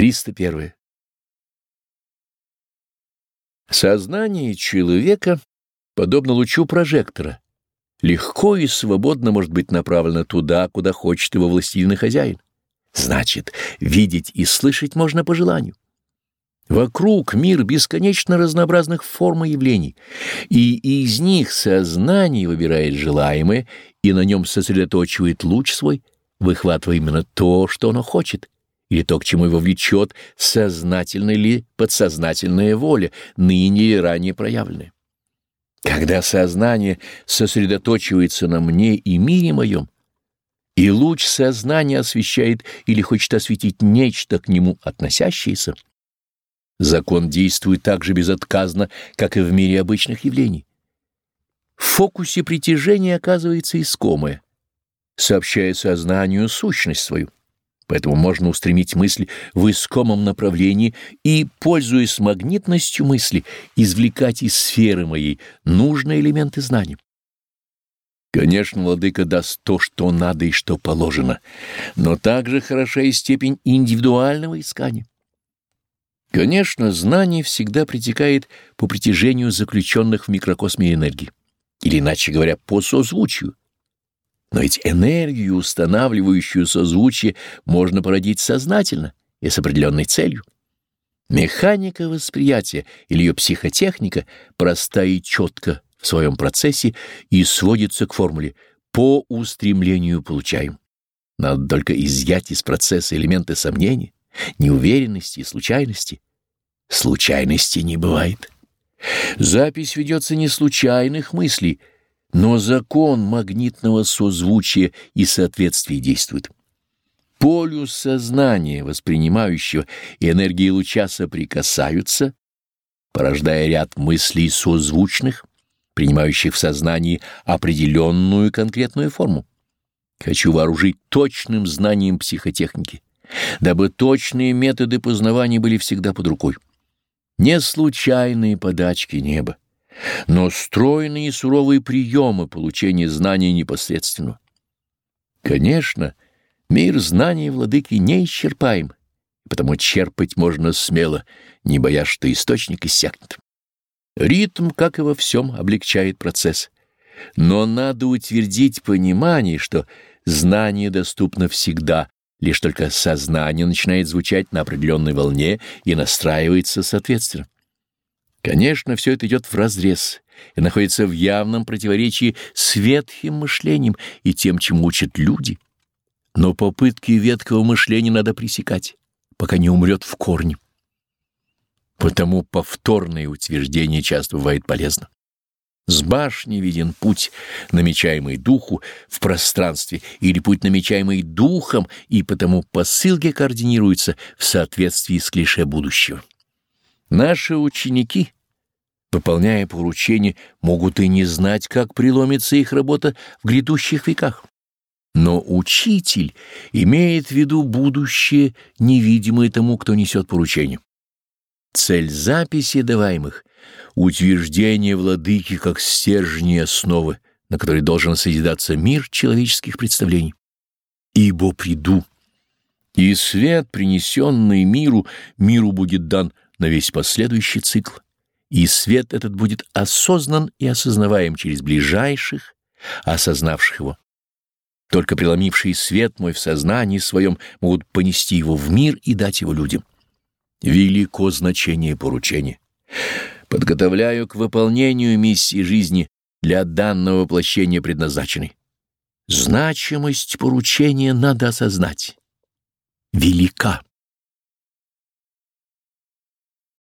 301. Сознание человека подобно лучу прожектора, легко и свободно может быть направлено туда, куда хочет его властительный хозяин. Значит, видеть и слышать можно по желанию. Вокруг мир бесконечно разнообразных форм и явлений, и из них сознание выбирает желаемое и на нем сосредоточивает луч свой, выхватывая именно то, что оно хочет — или то, к чему его влечет сознательная или подсознательная воля, ныне или ранее проявленная. Когда сознание сосредоточивается на мне и мире моем, и луч сознания освещает или хочет осветить нечто к нему относящееся, закон действует так же безотказно, как и в мире обычных явлений. В фокусе притяжения оказывается искомое, сообщая сознанию сущность свою. Поэтому можно устремить мысль в искомом направлении и, пользуясь магнитностью мысли, извлекать из сферы моей нужные элементы знаний. Конечно, владыка даст то, что надо и что положено, но также хороша и степень индивидуального искания. Конечно, знание всегда притекает по притяжению заключенных в микрокосме энергии, или, иначе говоря, по созвучию. Но ведь энергию, устанавливающую созвучие, можно породить сознательно и с определенной целью. Механика восприятия или ее психотехника проста и четко в своем процессе и сводится к формуле «по устремлению получаем». Надо только изъять из процесса элементы сомнений, неуверенности и случайности. Случайности не бывает. Запись ведется не случайных мыслей, но закон магнитного созвучия и соответствия действует. Полюс сознания, воспринимающего и энергии луча соприкасаются, порождая ряд мыслей созвучных, принимающих в сознании определенную конкретную форму. Хочу вооружить точным знанием психотехники, дабы точные методы познавания были всегда под рукой. Не случайные подачки неба, но стройные и суровые приемы получения знаний непосредственно. Конечно, мир знаний владыки неисчерпаем, потому черпать можно смело, не боясь, что источник иссякнет. Ритм, как и во всем, облегчает процесс. Но надо утвердить понимание, что знание доступно всегда, лишь только сознание начинает звучать на определенной волне и настраивается соответственно. Конечно, все это идет вразрез и находится в явном противоречии с ветхим мышлением и тем, чему учат люди. Но попытки ветхого мышления надо пресекать, пока не умрет в корне. Потому повторное утверждение часто бывает полезно. С башни виден путь, намечаемый духу в пространстве, или путь, намечаемый духом, и потому посылки координируются в соответствии с клише будущего. Наши ученики, выполняя поручения, могут и не знать, как преломится их работа в грядущих веках. Но учитель имеет в виду будущее, невидимое тому, кто несет поручение. Цель записи даваемых — утверждение владыки как стержни основы, на которой должен созидаться мир человеческих представлений. «Ибо приду, и свет, принесенный миру, миру будет дан на весь последующий цикл, и свет этот будет осознан и осознаваем через ближайших, осознавших его. Только преломивший свет мой в сознании своем могут понести его в мир и дать его людям. Велико значение поручения. Подготовляю к выполнению миссии жизни для данного воплощения предназначенной. Значимость поручения надо осознать. Велика.